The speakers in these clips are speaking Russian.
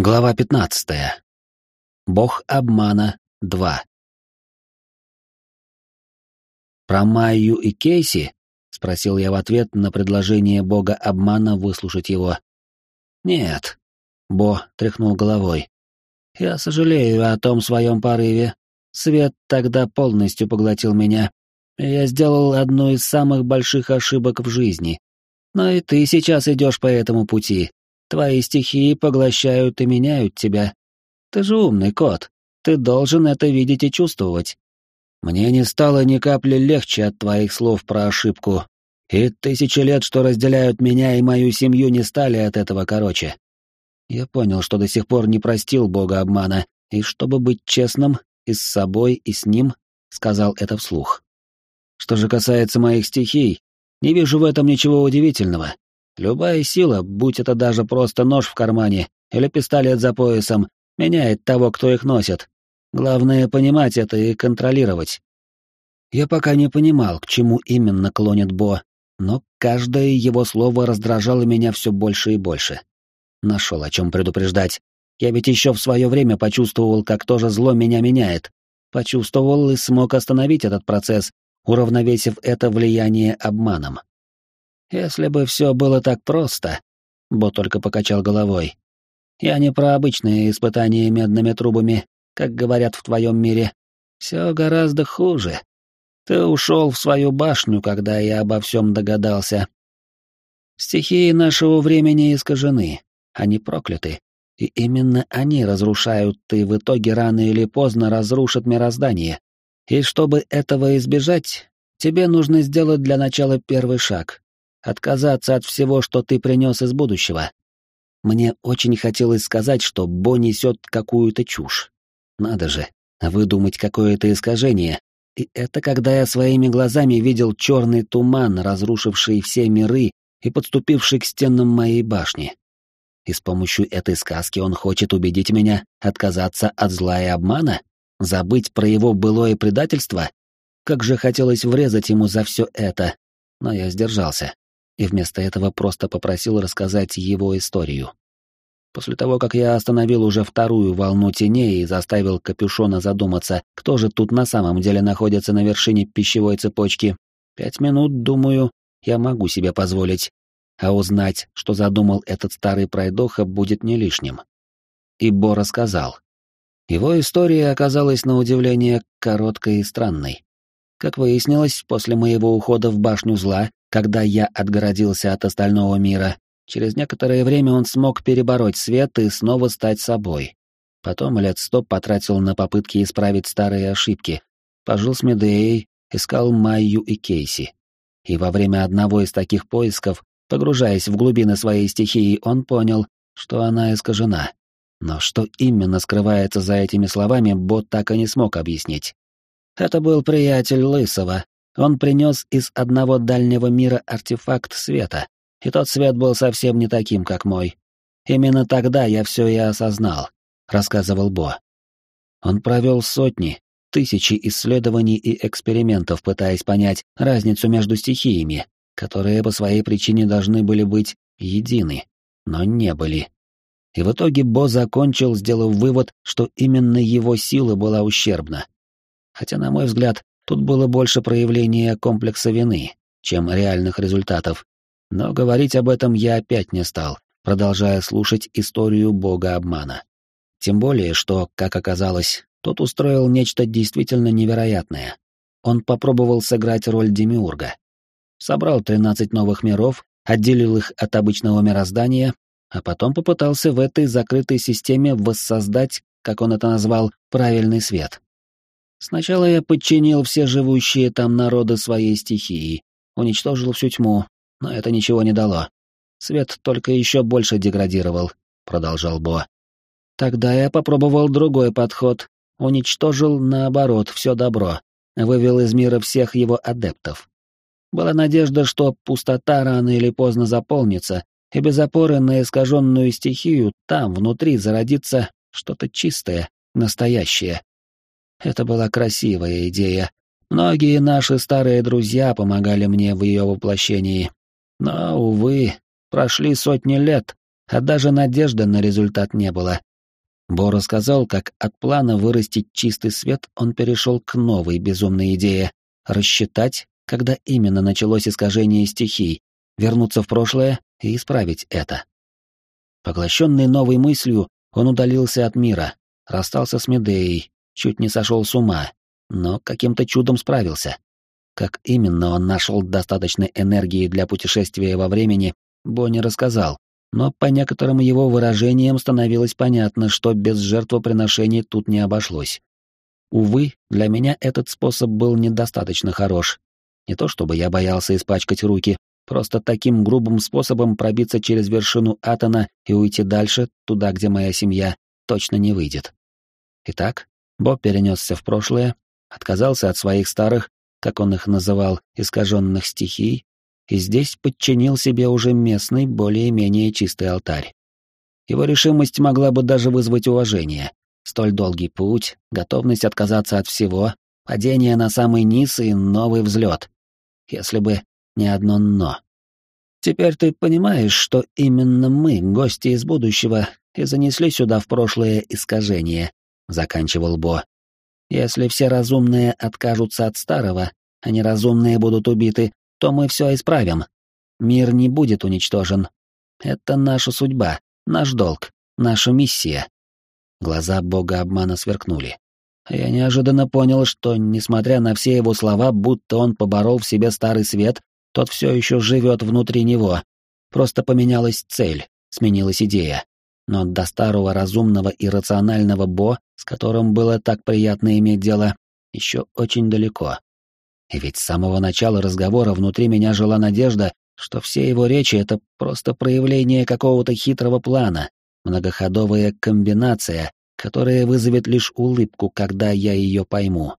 Глава 15. Бог обмана 2. Про Майю и Кейси? спросил я в ответ на предложение бога обмана выслушать его. Нет. Бо тряхнул головой. Я сожалею о том своем порыве. Свет тогда полностью поглотил меня. Я сделал одну из самых больших ошибок в жизни. Но и ты сейчас идешь по этому пути, Твои стихии поглощают и меняют тебя. Ты же умный кот. Ты должен это видеть и чувствовать. Мне не стало ни капли легче от твоих слов про ошибку. И тысячи лет, что разделяют меня и мою семью, не стали от этого короче. Я понял, что до сих пор не простил бога обмана, и чтобы быть честным и с собой, и с ним, сказал это вслух. Что же касается моих стихий, не вижу в этом ничего удивительного. Любая сила, будь это даже просто нож в кармане или пистолет за поясом, меняет того, кто их носит. Главное — понимать это и контролировать. Я пока не понимал, к чему именно клонит Бо, но каждое его слово раздражало меня все больше и больше. Нашел о чем предупреждать. Я ведь еще в свое время почувствовал, как тоже зло меня меняет. Почувствовал и смог остановить этот процесс, уравновесив это влияние обманом. Если бы все было так просто, Бо только покачал головой. Я не про обычные испытания медными трубами, как говорят в твоем мире. Все гораздо хуже. Ты ушел в свою башню, когда я обо всем догадался. Стихии нашего времени искажены, они прокляты, и именно они разрушают и в итоге рано или поздно разрушат мироздание. И чтобы этого избежать, тебе нужно сделать для начала первый шаг, отказаться от всего, что ты принес из будущего. Мне очень хотелось сказать, что Бо несет какую-то чушь. Надо же, выдумать какое-то искажение. И это когда я своими глазами видел черный туман, разрушивший все миры и подступивший к стенам моей башни. И с помощью этой сказки он хочет убедить меня отказаться от зла и обмана? Забыть про его былое предательство? Как же хотелось врезать ему за все это, но я сдержался и вместо этого просто попросил рассказать его историю. После того, как я остановил уже вторую волну теней и заставил Капюшона задуматься, кто же тут на самом деле находится на вершине пищевой цепочки, пять минут, думаю, я могу себе позволить, а узнать, что задумал этот старый пройдоха, будет не лишним. И Бо рассказал. Его история оказалась на удивление короткой и странной. Как выяснилось, после моего ухода в башню зла когда я отгородился от остального мира, через некоторое время он смог перебороть свет и снова стать собой. Потом лет сто потратил на попытки исправить старые ошибки. Пожил с Медеей, искал Майю и Кейси. И во время одного из таких поисков, погружаясь в глубины своей стихии, он понял, что она искажена. Но что именно скрывается за этими словами, Бот так и не смог объяснить. Это был приятель Лысого, он принес из одного дальнего мира артефакт света, и тот свет был совсем не таким, как мой. Именно тогда я все и осознал, рассказывал Бо. Он провел сотни, тысячи исследований и экспериментов, пытаясь понять разницу между стихиями, которые по своей причине должны были быть едины, но не были. И в итоге Бо закончил, сделав вывод, что именно его сила была ущербна. Хотя, на мой взгляд, Тут было больше проявления комплекса вины, чем реальных результатов. Но говорить об этом я опять не стал, продолжая слушать историю бога обмана. Тем более, что, как оказалось, тот устроил нечто действительно невероятное. Он попробовал сыграть роль демиурга. Собрал 13 новых миров, отделил их от обычного мироздания, а потом попытался в этой закрытой системе воссоздать, как он это назвал, правильный свет. Сначала я подчинил все живущие там народы своей стихии, уничтожил всю тьму, но это ничего не дало. Свет только еще больше деградировал, продолжал Бо. Тогда я попробовал другой подход, уничтожил, наоборот, все добро, вывел из мира всех его адептов. Была надежда, что пустота рано или поздно заполнится, и без опоры на искаженную стихию там, внутри, зародится что-то чистое, настоящее. Это была красивая идея. Многие наши старые друзья помогали мне в ее воплощении. Но, увы, прошли сотни лет, а даже надежды на результат не было, Бо рассказал, как от плана вырастить чистый свет он перешел к новой безумной идее — рассчитать, когда именно началось искажение стихий, вернуться в прошлое и исправить это. Поглощенный новой мыслью, он удалился от мира, расстался с Медеей, чуть не сошел с ума, но каким-то чудом справился. Как именно он нашел достаточно энергии для путешествия во времени, Бо не рассказал, но по некоторым его выражениям становилось понятно, что без жертвоприношений тут не обошлось. Увы, для меня этот способ был недостаточно хорош. Не то чтобы я боялся испачкать руки, просто таким грубым способом пробиться через вершину Атона и уйти дальше, туда, где моя семья, точно не выйдет. Итак, Боб перенесся в прошлое, отказался от своих старых, как он их называл, искаженных стихий, и здесь подчинил себе уже местный, более-менее чистый алтарь. Его решимость могла бы даже вызвать уважение. Столь долгий путь, готовность отказаться от всего, падение на самый низ и новый взлет. Если бы не одно «но». Теперь ты понимаешь, что именно мы, гости из будущего, и занесли сюда в прошлое искажение, — заканчивал Бо. Если все разумные откажутся от старого, а неразумные будут убиты, то мы все исправим. Мир не будет уничтожен. Это наша судьба, наш долг, наша миссия. Глаза бога обмана сверкнули. Я неожиданно понял, что, несмотря на все его слова, будто он поборол в себе старый свет, тот все еще живет внутри него. Просто поменялась цель, сменилась идея. Но до старого разумного и рационального Бо, с которым было так приятно иметь дело, еще очень далеко. И ведь с самого начала разговора внутри меня жила надежда, что все его речи — это просто проявление какого-то хитрого плана, многоходовая комбинация, которая вызовет лишь улыбку, когда я ее пойму.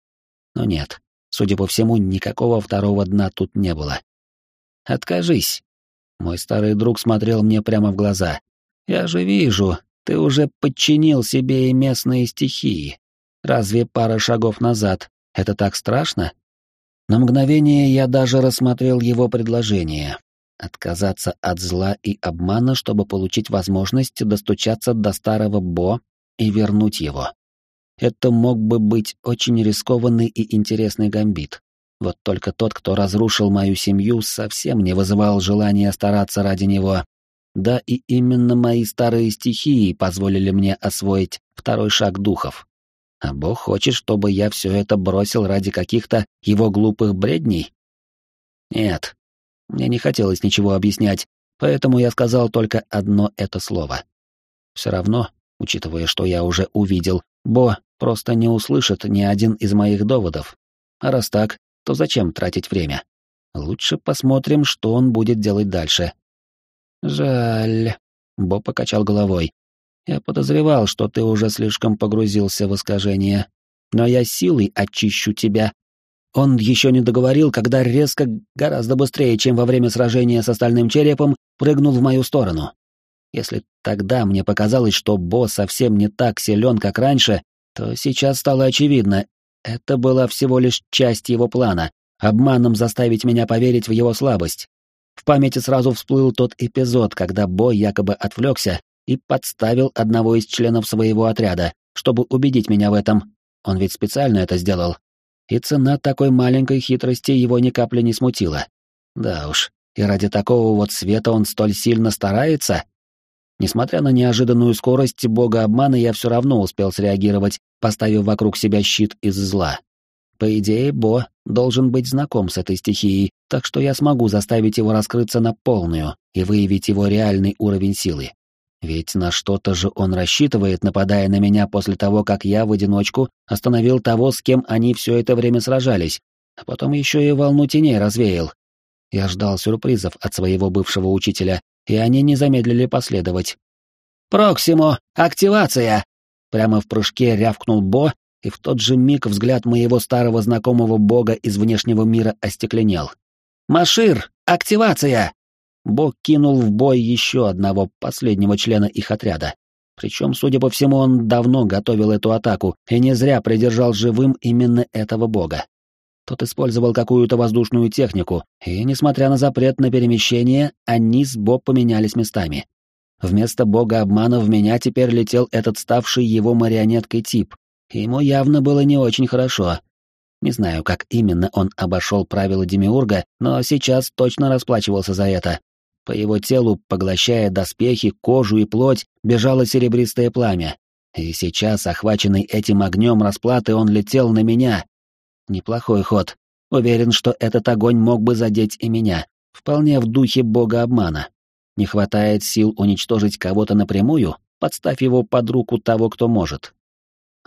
Но нет, судя по всему, никакого второго дна тут не было. «Откажись!» Мой старый друг смотрел мне прямо в глаза. «Я же вижу, ты уже подчинил себе и местные стихии. Разве пара шагов назад — это так страшно?» На мгновение я даже рассмотрел его предложение — отказаться от зла и обмана, чтобы получить возможность достучаться до старого Бо и вернуть его. Это мог бы быть очень рискованный и интересный гамбит. Вот только тот, кто разрушил мою семью, совсем не вызывал желания стараться ради него. Да и именно мои старые стихии позволили мне освоить второй шаг духов. А Бог хочет, чтобы я все это бросил ради каких-то его глупых бредней? Нет, мне не хотелось ничего объяснять, поэтому я сказал только одно это слово. Все равно, учитывая, что я уже увидел, Бо просто не услышит ни один из моих доводов. А раз так, то зачем тратить время? Лучше посмотрим, что он будет делать дальше. Жаль. Бо покачал головой. Я подозревал, что ты уже слишком погрузился в искажение. Но я силой очищу тебя. Он еще не договорил, когда резко, гораздо быстрее, чем во время сражения с остальным черепом, прыгнул в мою сторону. Если тогда мне показалось, что босс совсем не так силен, как раньше, то сейчас стало очевидно, это была всего лишь часть его плана — обманом заставить меня поверить в его слабость. В памяти сразу всплыл тот эпизод, когда Бо якобы отвлекся и подставил одного из членов своего отряда, чтобы убедить меня в этом. Он ведь специально это сделал. И цена такой маленькой хитрости его ни капли не смутила. Да уж, и ради такого вот света он столь сильно старается? Несмотря на неожиданную скорость бога обмана, я все равно успел среагировать, поставив вокруг себя щит из зла. По идее, Бо должен быть знаком с этой стихией, так что я смогу заставить его раскрыться на полную и выявить его реальный уровень силы. Ведь на что-то же он рассчитывает, нападая на меня после того, как я в одиночку остановил того, с кем они все это время сражались, а потом еще и волну теней развеял. Я ждал сюрпризов от своего бывшего учителя, и они не замедлили последовать. «Проксимо! Активация!» Прямо в прыжке рявкнул Бо, и в тот же миг взгляд моего старого знакомого бога из внешнего мира остекленел. «Машир! Активация!» Бог кинул в бой еще одного последнего члена их отряда. Причем, судя по всему, он давно готовил эту атаку и не зря придержал живым именно этого бога. Тот использовал какую-то воздушную технику, и, несмотря на запрет на перемещение, они с Боб поменялись местами. Вместо бога обмана в меня теперь летел этот ставший его марионеткой тип, ему явно было не очень хорошо. Не знаю, как именно он обошел правила Демиурга, но сейчас точно расплачивался за это. По его телу, поглощая доспехи, кожу и плоть, бежало серебристое пламя. И сейчас, охваченный этим огнем расплаты, он летел на меня. Неплохой ход. Уверен, что этот огонь мог бы задеть и меня. Вполне в духе бога обмана. Не хватает сил уничтожить кого-то напрямую, подставь его под руку того, кто может.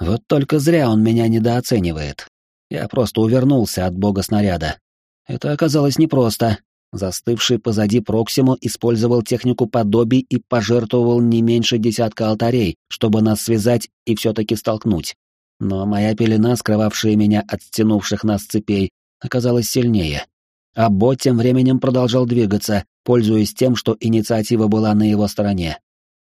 Вот только зря он меня недооценивает. Я просто увернулся от бога снаряда. Это оказалось непросто. Застывший позади Проксимо использовал технику подобий и пожертвовал не меньше десятка алтарей, чтобы нас связать и все-таки столкнуть. Но моя пелена, скрывавшая меня от стянувших нас цепей, оказалась сильнее. А Бо тем временем продолжал двигаться, пользуясь тем, что инициатива была на его стороне.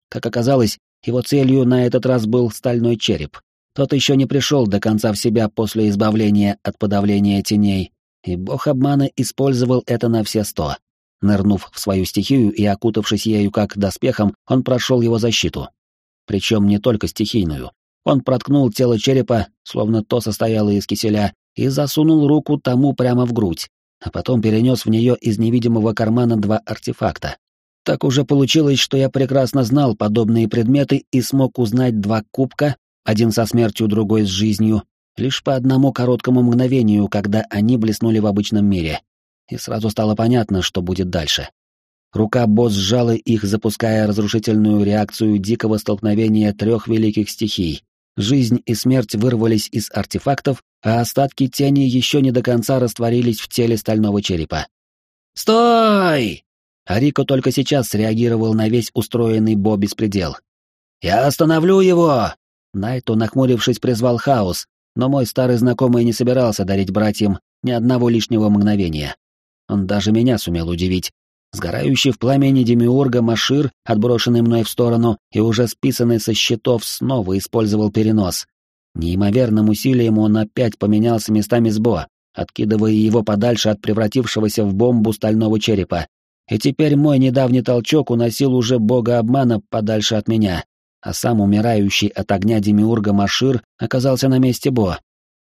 Как оказалось, его целью на этот раз был стальной череп. Тот еще не пришел до конца в себя после избавления от подавления теней, и бог обмана использовал это на все сто. Нырнув в свою стихию и окутавшись ею как доспехом, он прошел его защиту. Причем не только стихийную. Он проткнул тело черепа, словно то состояло из киселя, и засунул руку тому прямо в грудь, а потом перенес в нее из невидимого кармана два артефакта. Так уже получилось, что я прекрасно знал подобные предметы и смог узнать два кубка, один со смертью, другой с жизнью, лишь по одному короткому мгновению, когда они блеснули в обычном мире. И сразу стало понятно, что будет дальше. Рука босс сжала их, запуская разрушительную реакцию дикого столкновения трех великих стихий. Жизнь и смерть вырвались из артефактов, а остатки тени еще не до конца растворились в теле стального черепа. «Стой!» Арико только сейчас среагировал на весь устроенный Бо беспредел. «Я остановлю его!» Найто, нахмурившись, призвал хаос, но мой старый знакомый не собирался дарить братьям ни одного лишнего мгновения. Он даже меня сумел удивить. Сгорающий в пламени демиурга Машир, отброшенный мной в сторону и уже списанный со счетов, снова использовал перенос, Неимоверным усилием он опять поменялся местами с Бо, откидывая его подальше от превратившегося в бомбу стального черепа. И теперь мой недавний толчок уносил уже бога обмана подальше от меня, а сам умирающий от огня демиурга Машир оказался на месте Бо,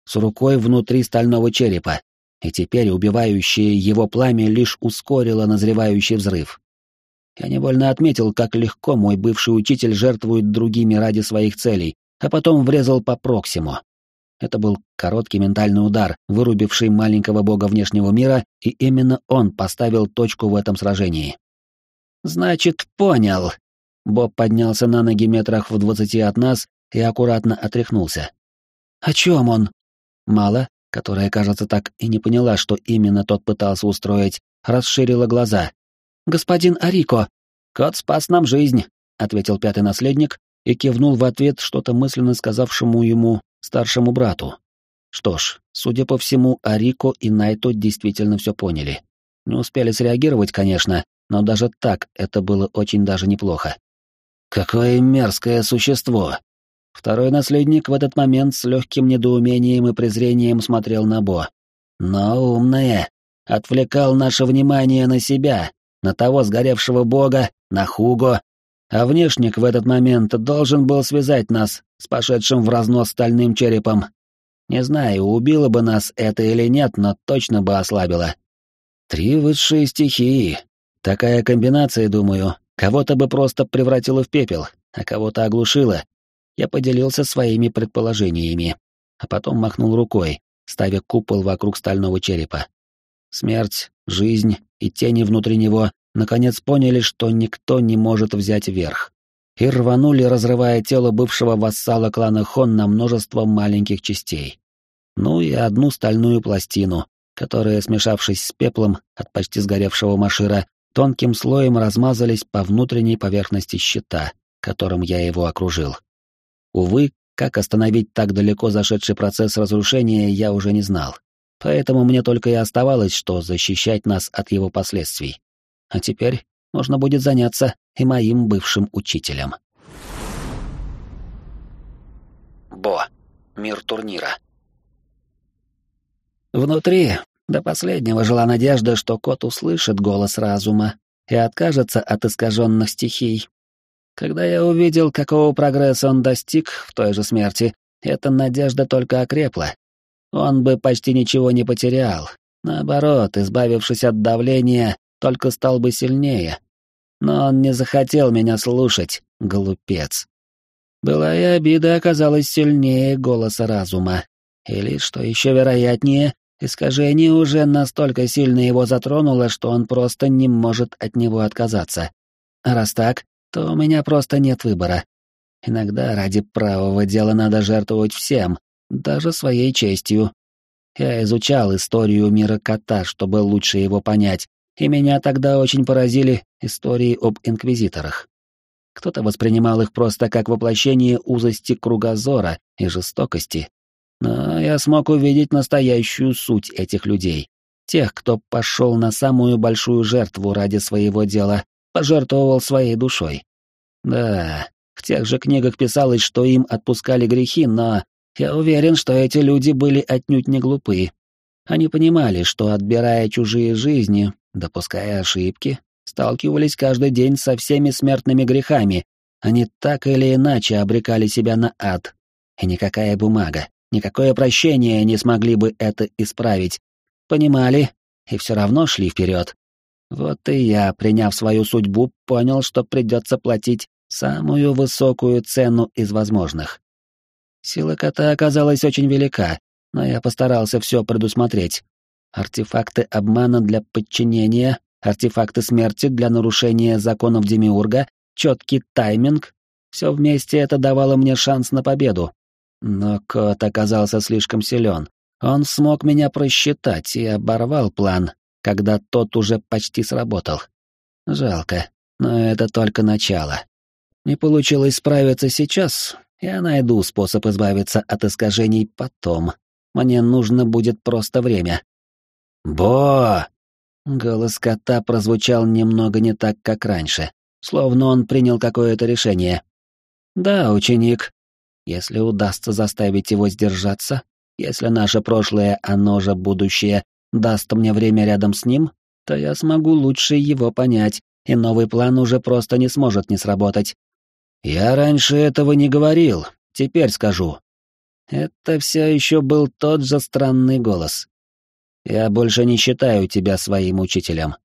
с рукой внутри стального черепа, и теперь убивающее его пламя лишь ускорило назревающий взрыв. Я невольно отметил, как легко мой бывший учитель жертвует другими ради своих целей, а потом врезал по Проксиму. Это был короткий ментальный удар, вырубивший маленького бога внешнего мира, и именно он поставил точку в этом сражении. «Значит, понял». Боб поднялся на ноги метрах в двадцати от нас и аккуратно отряхнулся. «О чем он?» Мало, которая, кажется, так и не поняла, что именно тот пытался устроить, расширила глаза. «Господин Арико!» «Кот спас нам жизнь», — ответил пятый наследник и кивнул в ответ что-то мысленно сказавшему ему старшему брату. Что ж, судя по всему, Арико и Найто действительно все поняли. Не успели среагировать, конечно, но даже так это было очень даже неплохо. Какое мерзкое существо! Второй наследник в этот момент с легким недоумением и презрением смотрел на Бо. Но умное! Отвлекал наше внимание на себя, на того сгоревшего бога, на Хуго, а внешник в этот момент должен был связать нас с пошедшим в разнос стальным черепом. Не знаю, убило бы нас это или нет, но точно бы ослабило. Три высшие стихии. Такая комбинация, думаю, кого-то бы просто превратила в пепел, а кого-то оглушила. Я поделился своими предположениями, а потом махнул рукой, ставя купол вокруг стального черепа. Смерть, жизнь и тени внутри него наконец поняли, что никто не может взять верх. И рванули, разрывая тело бывшего вассала клана Хон на множество маленьких частей. Ну и одну стальную пластину, которая, смешавшись с пеплом от почти сгоревшего машира, тонким слоем размазались по внутренней поверхности щита, которым я его окружил. Увы, как остановить так далеко зашедший процесс разрушения, я уже не знал. Поэтому мне только и оставалось, что защищать нас от его последствий. А теперь можно будет заняться и моим бывшим учителем. Бо. Мир турнира. Внутри до последнего жила надежда, что кот услышит голос разума и откажется от искаженных стихий. Когда я увидел, какого прогресса он достиг в той же смерти, эта надежда только окрепла. Он бы почти ничего не потерял. Наоборот, избавившись от давления, только стал бы сильнее. Но он не захотел меня слушать, глупец. Былая обида оказалась сильнее голоса разума. Или, что еще вероятнее, искажение уже настолько сильно его затронуло, что он просто не может от него отказаться. А раз так, то у меня просто нет выбора. Иногда ради правого дела надо жертвовать всем, даже своей честью. Я изучал историю мира кота, чтобы лучше его понять, и меня тогда очень поразили истории об инквизиторах. Кто-то воспринимал их просто как воплощение узости кругозора и жестокости. Но я смог увидеть настоящую суть этих людей. Тех, кто пошел на самую большую жертву ради своего дела, пожертвовал своей душой. Да, в тех же книгах писалось, что им отпускали грехи, но я уверен, что эти люди были отнюдь не глупы. Они понимали, что, отбирая чужие жизни, допуская ошибки, сталкивались каждый день со всеми смертными грехами, они так или иначе обрекали себя на ад. И никакая бумага, никакое прощение не смогли бы это исправить. Понимали и все равно шли вперед. Вот и я, приняв свою судьбу, понял, что придется платить самую высокую цену из возможных. Сила кота оказалась очень велика, но я постарался все предусмотреть. Артефакты обмана для подчинения, артефакты смерти для нарушения законов Демиурга, четкий тайминг — все вместе это давало мне шанс на победу. Но кот оказался слишком силен. Он смог меня просчитать и оборвал план, когда тот уже почти сработал. Жалко, но это только начало. Не получилось справиться сейчас, я найду способ избавиться от искажений потом. Мне нужно будет просто время. «Бо!» Голос кота прозвучал немного не так, как раньше, словно он принял какое-то решение. «Да, ученик. Если удастся заставить его сдержаться, если наше прошлое, оно же будущее, даст мне время рядом с ним, то я смогу лучше его понять, и новый план уже просто не сможет не сработать. Я раньше этого не говорил, теперь скажу. Это все еще был тот же странный голос. Я больше не считаю тебя своим учителем.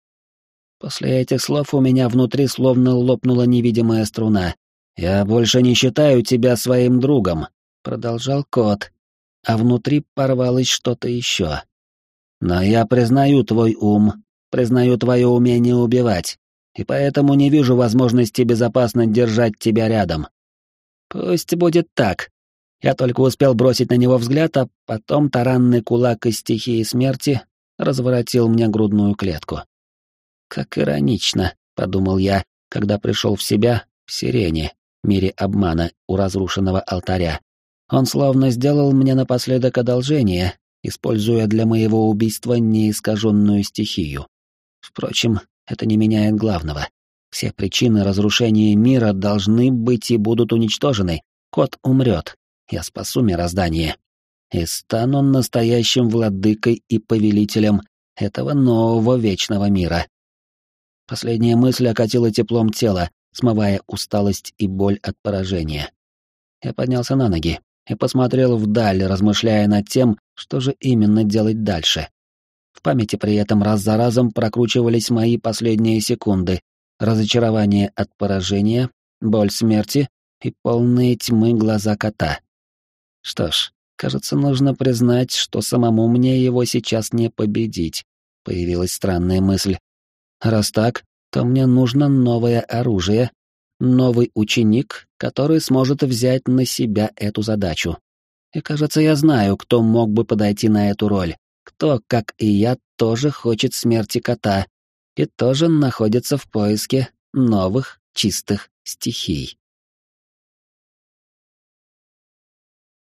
После этих слов у меня внутри словно лопнула невидимая струна. Я больше не считаю тебя своим другом, продолжал кот, а внутри порвалось что-то еще. Но я признаю твой ум, признаю твое умение убивать, и поэтому не вижу возможности безопасно держать тебя рядом. Пусть будет так. Я только успел бросить на него взгляд, а потом таранный кулак из стихии смерти разворотил мне грудную клетку. Как иронично, подумал я, когда пришел в себя в сирене, мире обмана у разрушенного алтаря. Он словно сделал мне напоследок одолжение, используя для моего убийства неискаженную стихию. Впрочем, это не меняет главного. Все причины разрушения мира должны быть и будут уничтожены. Кот умрет. Я спасу мироздание. И стану настоящим владыкой и повелителем этого нового вечного мира. Последняя мысль окатила теплом тела, смывая усталость и боль от поражения. Я поднялся на ноги и посмотрел вдаль, размышляя над тем, что же именно делать дальше. В памяти при этом раз за разом прокручивались мои последние секунды, разочарование от поражения, боль смерти и полные тьмы глаза кота. Что ж, кажется, нужно признать, что самому мне его сейчас не победить. Появилась странная мысль. Раз так, то мне нужно новое оружие, новый ученик, который сможет взять на себя эту задачу. И кажется, я знаю, кто мог бы подойти на эту роль, кто, как и я, тоже хочет смерти кота и тоже находится в поиске новых чистых стихий.